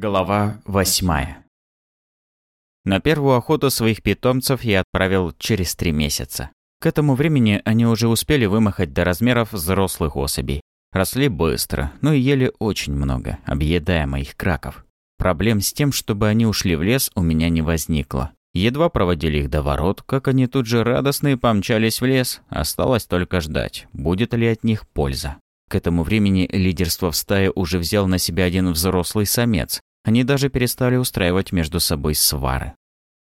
Глава восьмая На первую охоту своих питомцев я отправил через три месяца. К этому времени они уже успели вымахать до размеров взрослых особей. Росли быстро, но и ели очень много, объедая моих краков. Проблем с тем, чтобы они ушли в лес, у меня не возникло. Едва проводили их до ворот, как они тут же радостные помчались в лес. Осталось только ждать, будет ли от них польза. К этому времени лидерство в стае уже взял на себя один взрослый самец, они даже перестали устраивать между собой свары.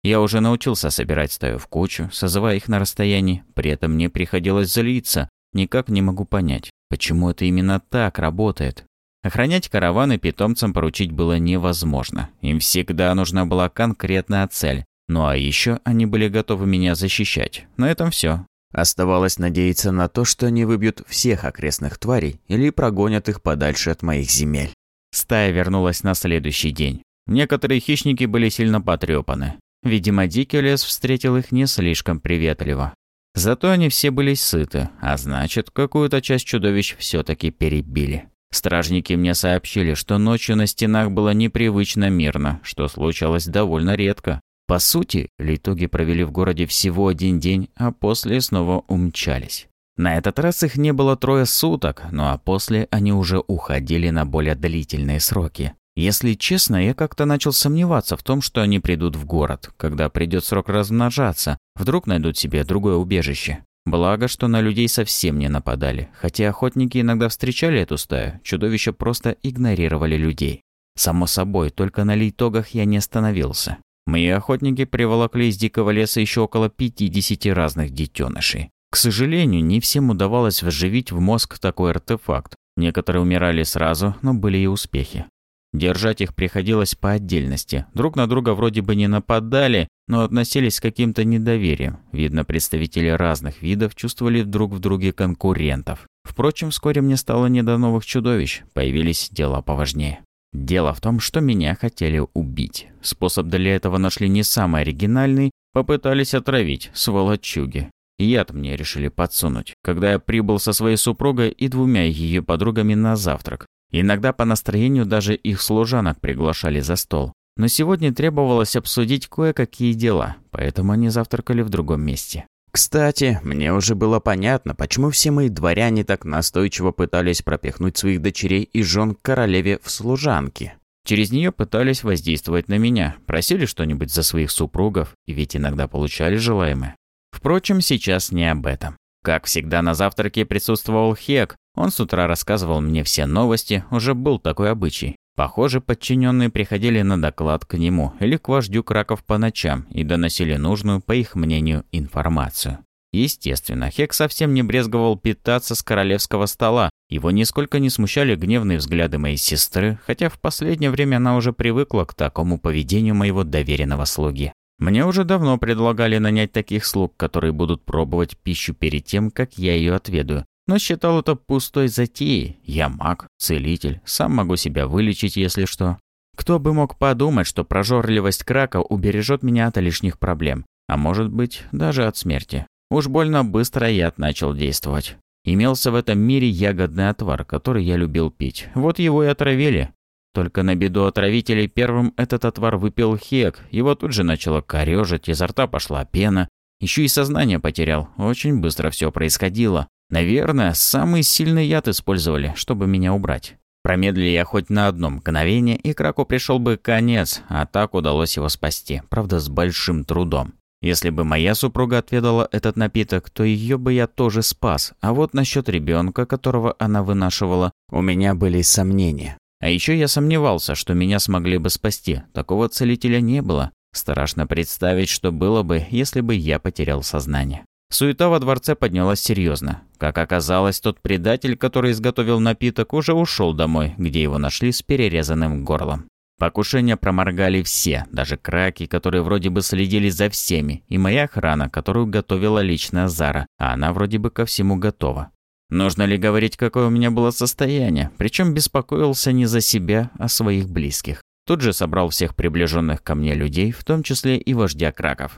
Я уже научился собирать стаю в кучу, созывая их на расстоянии, при этом мне приходилось злиться. Никак не могу понять, почему это именно так работает. Охранять караваны питомцам поручить было невозможно. Им всегда нужна была конкретная цель. Ну а еще они были готовы меня защищать. На этом все. Оставалось надеяться на то, что они выбьют всех окрестных тварей или прогонят их подальше от моих земель. Стая вернулась на следующий день. Некоторые хищники были сильно потрепаны. Видимо, дикий лес встретил их не слишком приветливо. Зато они все были сыты, а значит, какую-то часть чудовищ все-таки перебили. Стражники мне сообщили, что ночью на стенах было непривычно мирно, что случалось довольно редко. По сути, литоги провели в городе всего один день, а после снова умчались. На этот раз их не было трое суток, ну а после они уже уходили на более длительные сроки. Если честно, я как-то начал сомневаться в том, что они придут в город, когда придет срок размножаться, вдруг найдут себе другое убежище. Благо, что на людей совсем не нападали, хотя охотники иногда встречали эту стаю, чудовища просто игнорировали людей. Само собой, только на лейтогах я не остановился. Мои охотники приволокли из дикого леса еще около 50 разных детенышей. К сожалению, не всем удавалось вживить в мозг такой артефакт. Некоторые умирали сразу, но были и успехи. Держать их приходилось по отдельности. Друг на друга вроде бы не нападали, но относились с каким-то недоверием. Видно, представители разных видов чувствовали друг в друге конкурентов. Впрочем, вскоре мне стало не до новых чудовищ, появились дела поважнее. Дело в том, что меня хотели убить. Способ для этого нашли не самый оригинальный, попытались отравить, сволочуги. Яд мне решили подсунуть, когда я прибыл со своей супругой и двумя ее подругами на завтрак. Иногда по настроению даже их служанок приглашали за стол. Но сегодня требовалось обсудить кое-какие дела, поэтому они завтракали в другом месте. Кстати, мне уже было понятно, почему все мои дворяне так настойчиво пытались пропихнуть своих дочерей и жен к королеве в служанки. Через нее пытались воздействовать на меня, просили что-нибудь за своих супругов, и ведь иногда получали желаемое. Впрочем, сейчас не об этом. Как всегда, на завтраке присутствовал Хек. Он с утра рассказывал мне все новости, уже был такой обычай. Похоже, подчиненные приходили на доклад к нему или к вождю краков по ночам и доносили нужную, по их мнению, информацию. Естественно, Хек совсем не брезговал питаться с королевского стола. Его нисколько не смущали гневные взгляды моей сестры, хотя в последнее время она уже привыкла к такому поведению моего доверенного слуги. Мне уже давно предлагали нанять таких слуг, которые будут пробовать пищу перед тем, как я ее отведаю. Но считал это пустой затеей. Я маг, целитель, сам могу себя вылечить, если что. Кто бы мог подумать, что прожорливость крака убережет меня от лишних проблем, а может быть, даже от смерти. Уж больно быстро яд начал действовать. Имелся в этом мире ягодный отвар, который я любил пить. Вот его и отравили. Только на беду отравителей первым этот отвар выпил Хек, его тут же начало корёжить изо рта пошла пена. Еще и сознание потерял, очень быстро все происходило. Наверное, самый сильный яд использовали, чтобы меня убрать. Промедли я хоть на одно мгновение, и Краку пришел бы конец, а так удалось его спасти, правда с большим трудом. Если бы моя супруга отведала этот напиток, то ее бы я тоже спас, а вот насчет ребенка, которого она вынашивала, у меня были сомнения. А еще я сомневался, что меня смогли бы спасти. Такого целителя не было. Страшно представить, что было бы, если бы я потерял сознание. Суета во дворце поднялась серьезно. Как оказалось, тот предатель, который изготовил напиток, уже ушел домой, где его нашли с перерезанным горлом. Покушения проморгали все, даже краки, которые вроде бы следили за всеми, и моя охрана, которую готовила лично Зара, а она вроде бы ко всему готова. Нужно ли говорить, какое у меня было состояние, причем беспокоился не за себя, а своих близких. Тут же собрал всех приближенных ко мне людей, в том числе и вождя краков.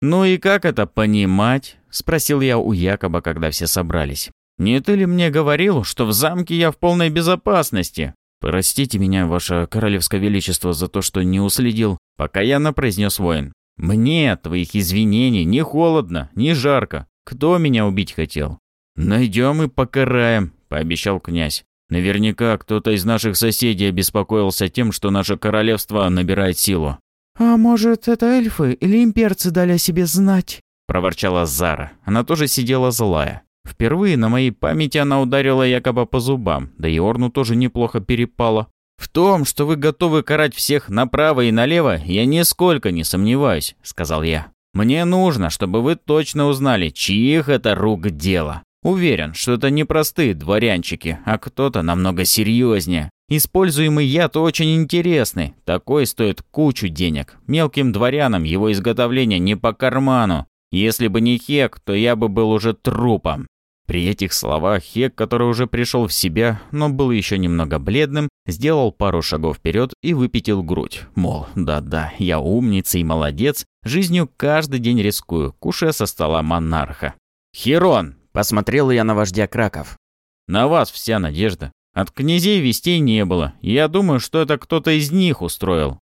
«Ну и как это понимать?» – спросил я у Якоба, когда все собрались. «Не ты ли мне говорил, что в замке я в полной безопасности?» «Простите меня, ваше королевское величество, за то, что не уследил», – покаянно произнес воин. «Мне от твоих извинений не холодно, не жарко. Кто меня убить хотел? «Найдем и покараем», – пообещал князь. «Наверняка кто-то из наших соседей обеспокоился тем, что наше королевство набирает силу». «А может, это эльфы или имперцы дали о себе знать?» – проворчала Зара. Она тоже сидела злая. Впервые на моей памяти она ударила якобы по зубам, да и Орну тоже неплохо перепало. «В том, что вы готовы карать всех направо и налево, я нисколько не сомневаюсь», — сказал я. «Мне нужно, чтобы вы точно узнали, чьих это рук дело. Уверен, что это не простые дворянчики, а кто-то намного серьезнее. Используемый яд очень интересный, такой стоит кучу денег. Мелким дворянам его изготовление не по карману. Если бы не Хек, то я бы был уже трупом. При этих словах Хек, который уже пришел в себя, но был еще немного бледным, сделал пару шагов вперед и выпятил грудь. Мол, да-да, я умница и молодец, жизнью каждый день рискую, кушая со стола монарха. «Херон, Посмотрел я на вождя Краков. «На вас вся надежда. От князей вестей не было. Я думаю, что это кто-то из них устроил».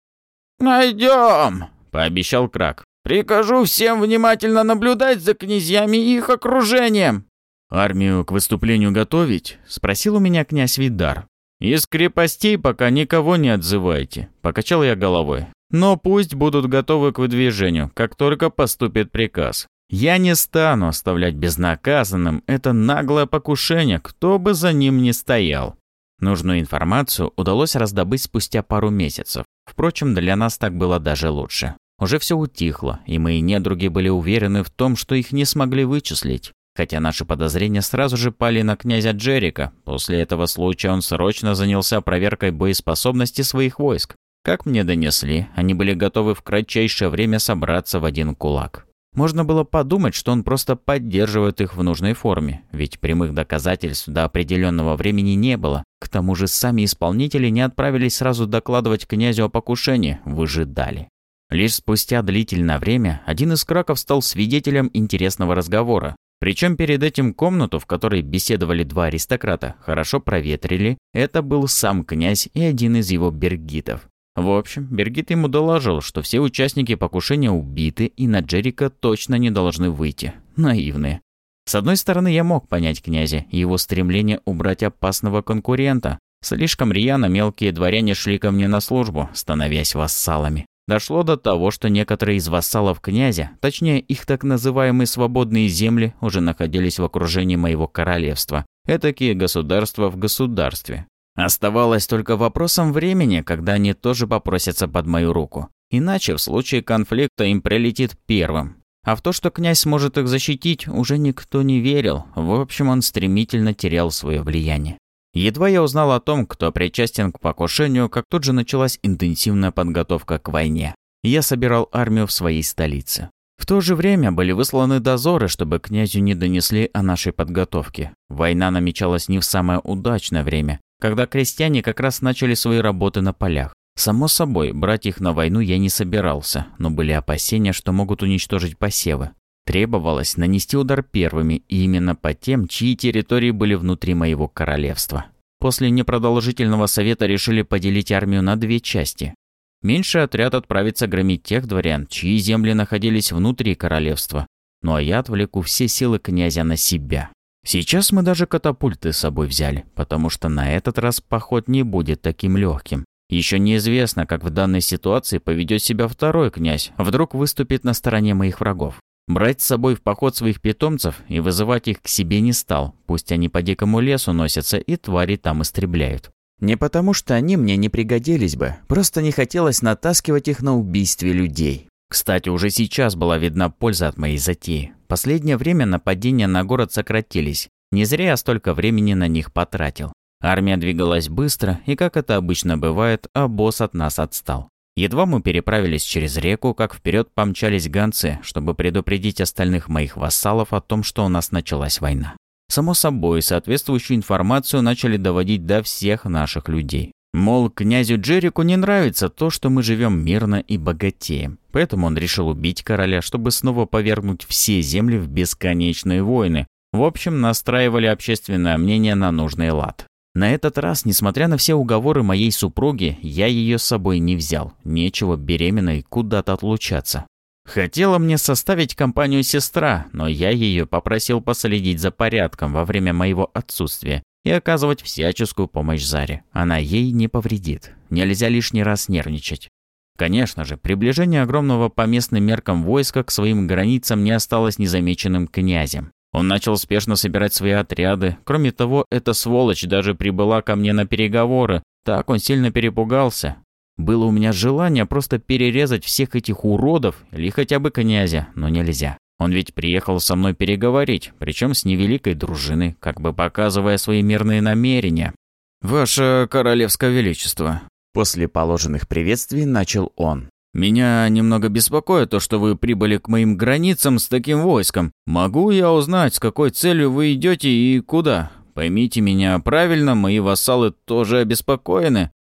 «Найдем!» — пообещал Крак. «Прикажу всем внимательно наблюдать за князьями и их окружением». «Армию к выступлению готовить?» — спросил у меня князь Видар. «Из крепостей пока никого не отзывайте», — покачал я головой. «Но пусть будут готовы к выдвижению, как только поступит приказ. Я не стану оставлять безнаказанным это наглое покушение, кто бы за ним ни стоял. Нужную информацию удалось раздобыть спустя пару месяцев. Впрочем, для нас так было даже лучше. Уже все утихло, и мои недруги были уверены в том, что их не смогли вычислить. Хотя наши подозрения сразу же пали на князя Джерика. После этого случая он срочно занялся проверкой боеспособности своих войск. Как мне донесли, они были готовы в кратчайшее время собраться в один кулак. Можно было подумать, что он просто поддерживает их в нужной форме, ведь прямых доказательств до определенного времени не было. К тому же сами исполнители не отправились сразу докладывать князю о покушении, выжидали. Лишь спустя длительное время один из краков стал свидетелем интересного разговора. Причем перед этим комнату, в которой беседовали два аристократа, хорошо проветрили. Это был сам князь и один из его бергитов. В общем, Бергит ему доложил, что все участники покушения убиты и на Джерика точно не должны выйти. Наивные. С одной стороны, я мог понять князя и его стремление убрать опасного конкурента. Слишком рьяно мелкие дворяне шли ко мне на службу, становясь вассалами. Дошло до того, что некоторые из вассалов князя, точнее их так называемые свободные земли, уже находились в окружении моего королевства. Этакие государства в государстве. Оставалось только вопросом времени, когда они тоже попросятся под мою руку. Иначе в случае конфликта им прилетит первым. А в то, что князь сможет их защитить, уже никто не верил. В общем, он стремительно терял свое влияние. Едва я узнал о том, кто причастен к покушению, как тут же началась интенсивная подготовка к войне. Я собирал армию в своей столице. В то же время были высланы дозоры, чтобы князю не донесли о нашей подготовке. Война намечалась не в самое удачное время, когда крестьяне как раз начали свои работы на полях. Само собой, брать их на войну я не собирался, но были опасения, что могут уничтожить посевы. Требовалось нанести удар первыми, и именно по тем, чьи территории были внутри моего королевства. После непродолжительного совета решили поделить армию на две части. Меньший отряд отправится громить тех дворян, чьи земли находились внутри королевства. Ну а я отвлеку все силы князя на себя. Сейчас мы даже катапульты с собой взяли, потому что на этот раз поход не будет таким легким. Еще неизвестно, как в данной ситуации поведет себя второй князь, вдруг выступит на стороне моих врагов. Брать с собой в поход своих питомцев и вызывать их к себе не стал, пусть они по дикому лесу носятся и твари там истребляют. Не потому, что они мне не пригодились бы, просто не хотелось натаскивать их на убийстве людей. Кстати, уже сейчас была видна польза от моей затеи. Последнее время нападения на город сократились. Не зря я столько времени на них потратил. Армия двигалась быстро, и, как это обычно бывает, а обоз от нас отстал. Едва мы переправились через реку, как вперед помчались гонцы, чтобы предупредить остальных моих вассалов о том, что у нас началась война. Само собой, соответствующую информацию начали доводить до всех наших людей. Мол, князю Джерику не нравится то, что мы живем мирно и богатеем. Поэтому он решил убить короля, чтобы снова повергнуть все земли в бесконечные войны. В общем, настраивали общественное мнение на нужный лад. На этот раз, несмотря на все уговоры моей супруги, я ее с собой не взял. Нечего беременной куда-то отлучаться. Хотела мне составить компанию сестра, но я ее попросил последить за порядком во время моего отсутствия и оказывать всяческую помощь Заре. Она ей не повредит. Нельзя лишний раз нервничать. Конечно же, приближение огромного по местным меркам войска к своим границам не осталось незамеченным князем. Он начал спешно собирать свои отряды. Кроме того, эта сволочь даже прибыла ко мне на переговоры. Так он сильно перепугался. Было у меня желание просто перерезать всех этих уродов или хотя бы князя, но нельзя. Он ведь приехал со мной переговорить, причем с невеликой дружины, как бы показывая свои мирные намерения. «Ваше Королевское Величество», – после положенных приветствий начал он. «Меня немного беспокоит то, что вы прибыли к моим границам с таким войском. Могу я узнать, с какой целью вы идете и куда? Поймите меня правильно, мои вассалы тоже обеспокоены».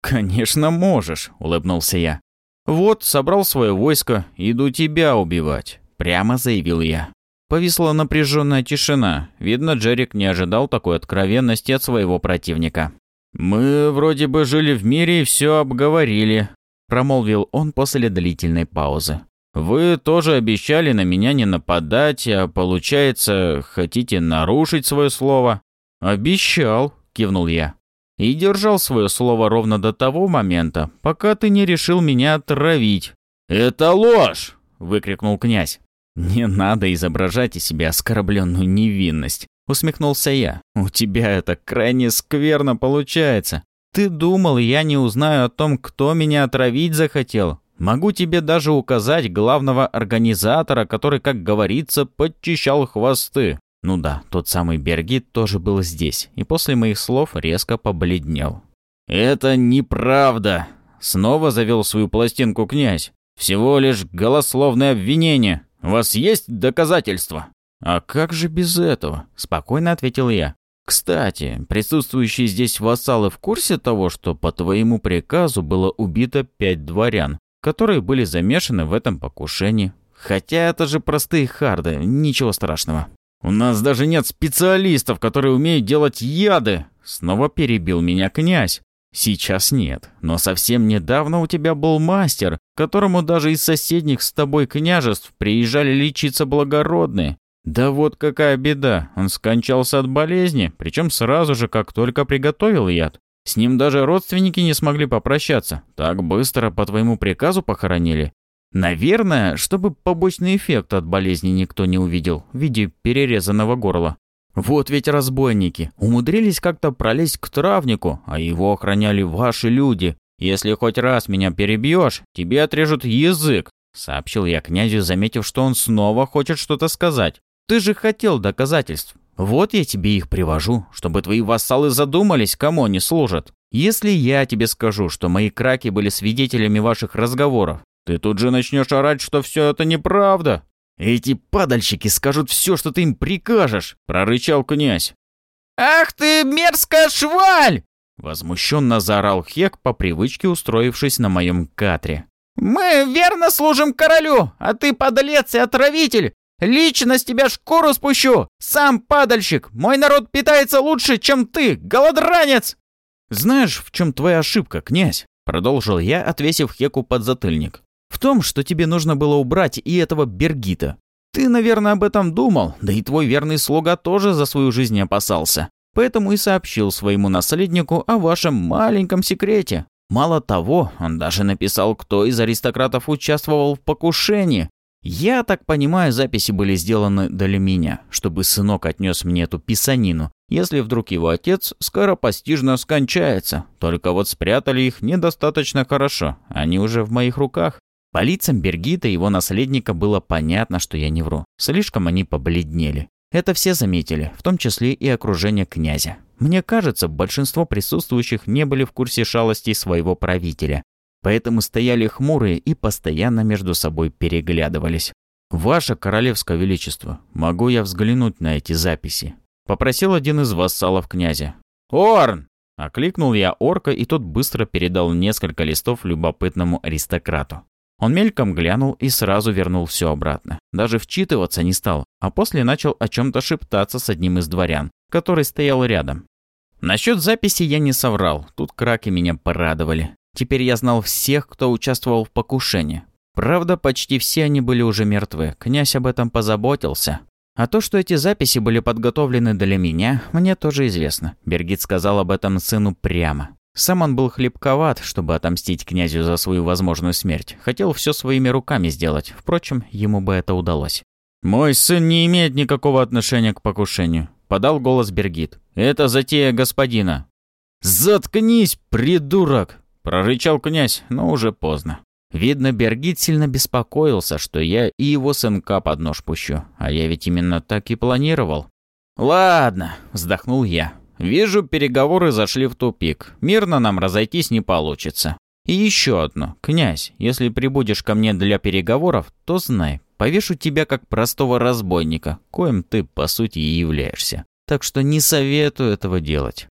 «Конечно можешь», – улыбнулся я. «Вот, собрал свое войско, иду тебя убивать». Прямо заявил я. Повисла напряженная тишина. Видно, Джерик не ожидал такой откровенности от своего противника. «Мы вроде бы жили в мире и все обговорили», – промолвил он после длительной паузы. «Вы тоже обещали на меня не нападать, а получается, хотите нарушить свое слово?» «Обещал», – кивнул я. «И держал свое слово ровно до того момента, пока ты не решил меня отравить». «Это ложь!» – выкрикнул князь. «Не надо изображать из себя оскорбленную невинность», — усмехнулся я. «У тебя это крайне скверно получается. Ты думал, я не узнаю о том, кто меня отравить захотел? Могу тебе даже указать главного организатора, который, как говорится, подчищал хвосты. Ну да, тот самый Бергит тоже был здесь, и после моих слов резко побледнел. «Это неправда!» Снова завел свою пластинку князь. «Всего лишь голословное обвинение. У вас есть доказательства?» «А как же без этого?» – спокойно ответил я. «Кстати, присутствующие здесь вассалы в курсе того, что по твоему приказу было убито пять дворян, которые были замешаны в этом покушении. Хотя это же простые харды, ничего страшного». «У нас даже нет специалистов, которые умеют делать яды!» Снова перебил меня князь. Сейчас нет, но совсем недавно у тебя был мастер, которому даже из соседних с тобой княжеств приезжали лечиться благородные. Да вот какая беда, он скончался от болезни, причем сразу же, как только приготовил яд. С ним даже родственники не смогли попрощаться, так быстро по твоему приказу похоронили. Наверное, чтобы побочный эффект от болезни никто не увидел в виде перерезанного горла. Вот ведь разбойники умудрились как-то пролезть к травнику, а его охраняли ваши люди. Если хоть раз меня перебьешь, тебе отрежут язык, сообщил я князю, заметив, что он снова хочет что-то сказать. Ты же хотел доказательств. Вот я тебе их привожу, чтобы твои вассалы задумались, кому они служат. Если я тебе скажу, что мои краки были свидетелями ваших разговоров, ты тут же начнешь орать, что все это неправда. «Эти падальщики скажут все, что ты им прикажешь!» — прорычал князь. «Ах ты, мерзкая шваль!» Возмущенно заорал Хек, по привычке устроившись на моем катре. «Мы верно служим королю, а ты подлец и отравитель! Лично с тебя шкуру спущу! Сам падальщик! Мой народ питается лучше, чем ты, голодранец!» «Знаешь, в чем твоя ошибка, князь?» Продолжил я, отвесив Хеку подзатыльник. В том, что тебе нужно было убрать и этого Бергита. Ты, наверное, об этом думал, да и твой верный слуга тоже за свою жизнь опасался. Поэтому и сообщил своему наследнику о вашем маленьком секрете. Мало того, он даже написал, кто из аристократов участвовал в покушении. Я так понимаю, записи были сделаны для меня, чтобы сынок отнес мне эту писанину, если вдруг его отец скоропостижно скончается. Только вот спрятали их недостаточно хорошо, они уже в моих руках. По лицам Бергита и его наследника было понятно, что я не вру. Слишком они побледнели. Это все заметили, в том числе и окружение князя. Мне кажется, большинство присутствующих не были в курсе шалостей своего правителя. Поэтому стояли хмурые и постоянно между собой переглядывались. «Ваше Королевское Величество, могу я взглянуть на эти записи?» Попросил один из вассалов князя. «Орн!» Окликнул я орка, и тот быстро передал несколько листов любопытному аристократу. Он мельком глянул и сразу вернул все обратно. Даже вчитываться не стал, а после начал о чем-то шептаться с одним из дворян, который стоял рядом. Насчет записи я не соврал, тут краки меня порадовали. Теперь я знал всех, кто участвовал в покушении. Правда, почти все они были уже мертвы, князь об этом позаботился. А то, что эти записи были подготовлены для меня, мне тоже известно. Бергит сказал об этом сыну прямо. Сам он был хлебковат, чтобы отомстить князю за свою возможную смерть. Хотел все своими руками сделать, впрочем, ему бы это удалось. «Мой сын не имеет никакого отношения к покушению», — подал голос Бергит. «Это затея господина». «Заткнись, придурок!» — прорычал князь, но уже поздно. Видно, Бергит сильно беспокоился, что я и его сынка под нож пущу, а я ведь именно так и планировал. «Ладно», — вздохнул я, Вижу, переговоры зашли в тупик. Мирно нам разойтись не получится. И еще одно. Князь, если прибудешь ко мне для переговоров, то знай, повешу тебя как простого разбойника, коим ты, по сути, и являешься. Так что не советую этого делать.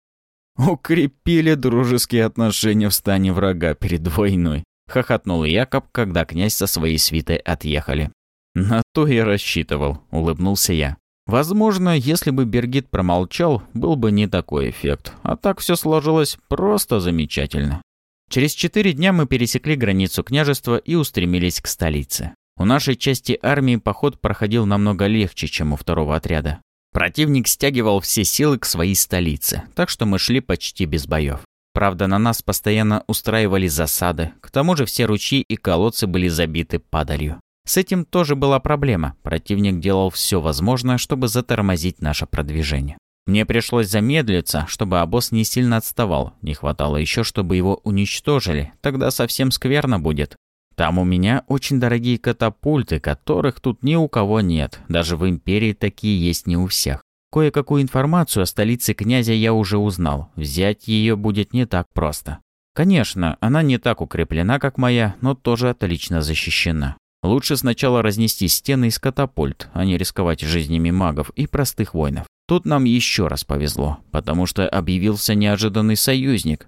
Укрепили дружеские отношения в стане врага перед войной. Хохотнул Якоб, когда князь со своей свитой отъехали. «На то я рассчитывал», — улыбнулся я. Возможно, если бы Бергит промолчал, был бы не такой эффект. А так все сложилось просто замечательно. Через четыре дня мы пересекли границу княжества и устремились к столице. У нашей части армии поход проходил намного легче, чем у второго отряда. Противник стягивал все силы к своей столице, так что мы шли почти без боев. Правда, на нас постоянно устраивали засады, к тому же все ручьи и колодцы были забиты падалью. С этим тоже была проблема. Противник делал все возможное, чтобы затормозить наше продвижение. Мне пришлось замедлиться, чтобы обоз не сильно отставал. Не хватало еще, чтобы его уничтожили. Тогда совсем скверно будет. Там у меня очень дорогие катапульты, которых тут ни у кого нет. Даже в империи такие есть не у всех. Кое-какую информацию о столице князя я уже узнал. Взять ее будет не так просто. Конечно, она не так укреплена, как моя, но тоже отлично защищена. Лучше сначала разнести стены из катапульт, а не рисковать жизнями магов и простых воинов. Тут нам еще раз повезло, потому что объявился неожиданный союзник.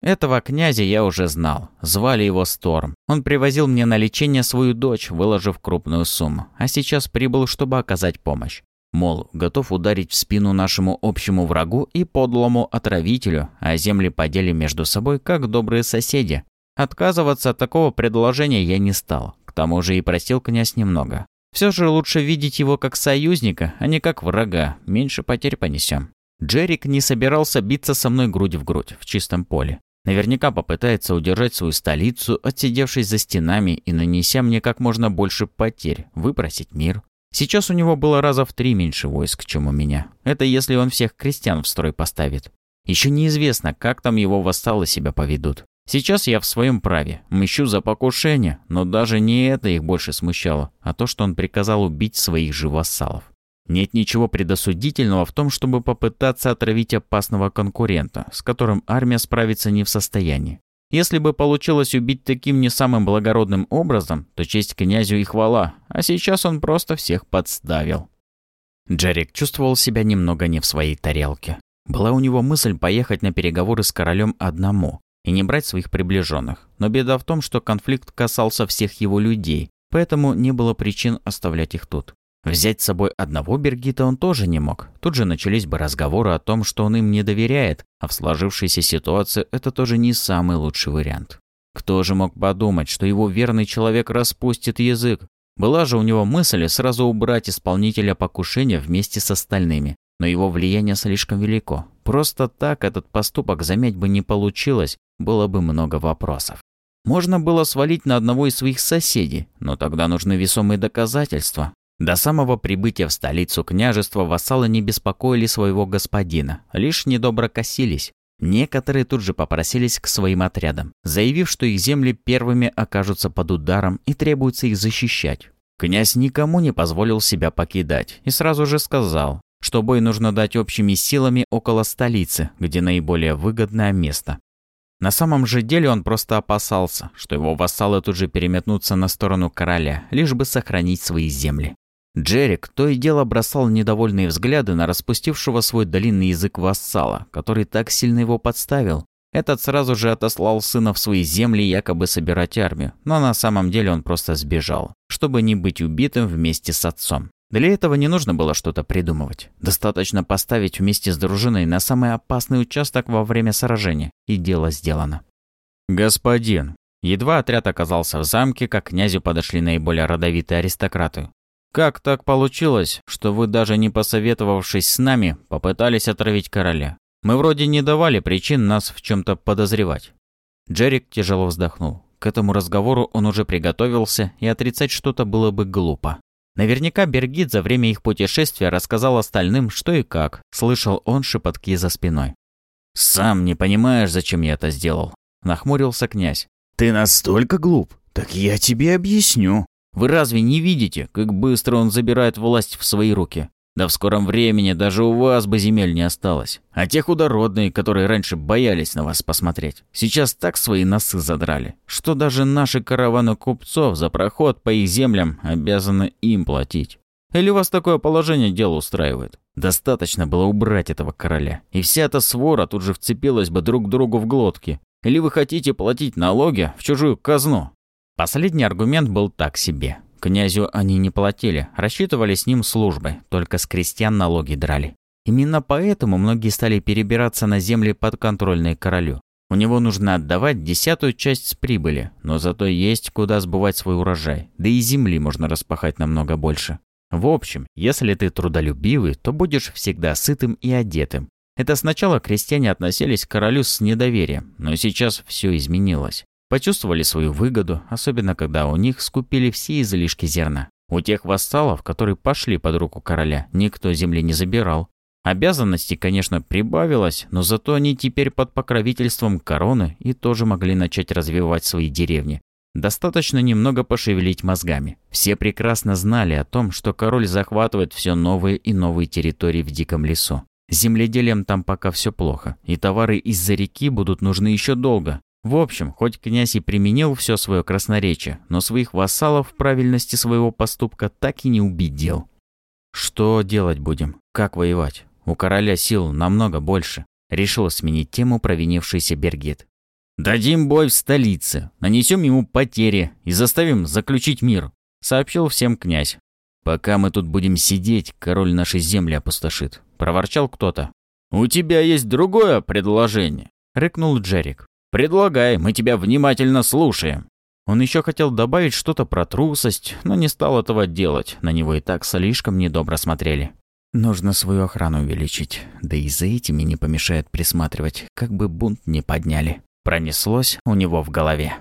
Этого князя я уже знал. Звали его Сторм. Он привозил мне на лечение свою дочь, выложив крупную сумму, а сейчас прибыл, чтобы оказать помощь. Мол, готов ударить в спину нашему общему врагу и подлому отравителю, а земли подели между собой, как добрые соседи. Отказываться от такого предложения я не стал, тому же и просил князь немного. Все же лучше видеть его как союзника, а не как врага, меньше потерь понесем. Джерик не собирался биться со мной грудь в грудь в чистом поле. Наверняка попытается удержать свою столицу, отсидевшись за стенами и нанеся мне как можно больше потерь, выпросить мир. Сейчас у него было раза в три меньше войск, чем у меня. Это если он всех крестьян в строй поставит. Еще неизвестно, как там его вассалы себя поведут. Сейчас я в своем праве, мщу за покушение, но даже не это их больше смущало, а то, что он приказал убить своих живосалов. Нет ничего предосудительного в том, чтобы попытаться отравить опасного конкурента, с которым армия справиться не в состоянии. Если бы получилось убить таким не самым благородным образом, то честь князю и хвала, а сейчас он просто всех подставил. Джерик чувствовал себя немного не в своей тарелке. Была у него мысль поехать на переговоры с королем одному, и не брать своих приближенных. Но беда в том, что конфликт касался всех его людей, поэтому не было причин оставлять их тут. Взять с собой одного Бергита он тоже не мог. Тут же начались бы разговоры о том, что он им не доверяет, а в сложившейся ситуации это тоже не самый лучший вариант. Кто же мог подумать, что его верный человек распустит язык? Была же у него мысль сразу убрать исполнителя покушения вместе с остальными, но его влияние слишком велико. Просто так этот поступок замять бы не получилось, было бы много вопросов. Можно было свалить на одного из своих соседей, но тогда нужны весомые доказательства. До самого прибытия в столицу княжества вассалы не беспокоили своего господина, лишь недобро косились. Некоторые тут же попросились к своим отрядам, заявив, что их земли первыми окажутся под ударом и требуется их защищать. Князь никому не позволил себя покидать и сразу же сказал, что бой нужно дать общими силами около столицы, где наиболее выгодное место. На самом же деле он просто опасался, что его вассалы тут же переметнутся на сторону короля, лишь бы сохранить свои земли. Джерик то и дело бросал недовольные взгляды на распустившего свой долинный язык вассала, который так сильно его подставил. Этот сразу же отослал сына в свои земли якобы собирать армию, но на самом деле он просто сбежал, чтобы не быть убитым вместе с отцом. Для этого не нужно было что-то придумывать. Достаточно поставить вместе с дружиной на самый опасный участок во время сражения, и дело сделано. «Господин!» Едва отряд оказался в замке, как князю подошли наиболее родовитые аристократы. «Как так получилось, что вы, даже не посоветовавшись с нами, попытались отравить короля? Мы вроде не давали причин нас в чем-то подозревать». Джерик тяжело вздохнул. К этому разговору он уже приготовился, и отрицать что-то было бы глупо. Наверняка Бергит за время их путешествия рассказал остальным, что и как. Слышал он шепотки за спиной. «Сам не понимаешь, зачем я это сделал», – нахмурился князь. «Ты настолько глуп? Так я тебе объясню». «Вы разве не видите, как быстро он забирает власть в свои руки? Да в скором времени даже у вас бы земель не осталось. А те худородные, которые раньше боялись на вас посмотреть, сейчас так свои носы задрали, что даже наши караваны купцов за проход по их землям обязаны им платить. Или у вас такое положение дела устраивает? Достаточно было убрать этого короля, и вся эта свора тут же вцепилась бы друг другу в глотки. Или вы хотите платить налоги в чужую казну? Последний аргумент был так себе. Князю они не платили, рассчитывали с ним службы, только с крестьян налоги драли. Именно поэтому многие стали перебираться на земли подконтрольные королю. У него нужно отдавать десятую часть с прибыли, но зато есть куда сбывать свой урожай, да и земли можно распахать намного больше. В общем, если ты трудолюбивый, то будешь всегда сытым и одетым. Это сначала крестьяне относились к королю с недоверием, но сейчас все изменилось. Почувствовали свою выгоду, особенно когда у них скупили все излишки зерна. У тех вассалов, которые пошли под руку короля, никто земли не забирал. Обязанностей, конечно, прибавилось, но зато они теперь под покровительством короны и тоже могли начать развивать свои деревни. Достаточно немного пошевелить мозгами. Все прекрасно знали о том, что король захватывает все новые и новые территории в диком лесу. С земледелием там пока все плохо, и товары из-за реки будут нужны еще долго, в общем, хоть князь и применил все свое красноречие, но своих вассалов в правильности своего поступка так и не убедил. «Что делать будем? Как воевать? У короля сил намного больше», — Решил сменить тему провинившийся Бергит. «Дадим бой в столице, нанесем ему потери и заставим заключить мир», — сообщил всем князь. «Пока мы тут будем сидеть, король нашей земли опустошит», — проворчал кто-то. «У тебя есть другое предложение», — рыкнул Джерик. Предлагай, мы тебя внимательно слушаем». Он еще хотел добавить что-то про трусость, но не стал этого делать. На него и так слишком недобро смотрели. Нужно свою охрану увеличить. Да и за этими не помешает присматривать, как бы бунт не подняли. Пронеслось у него в голове.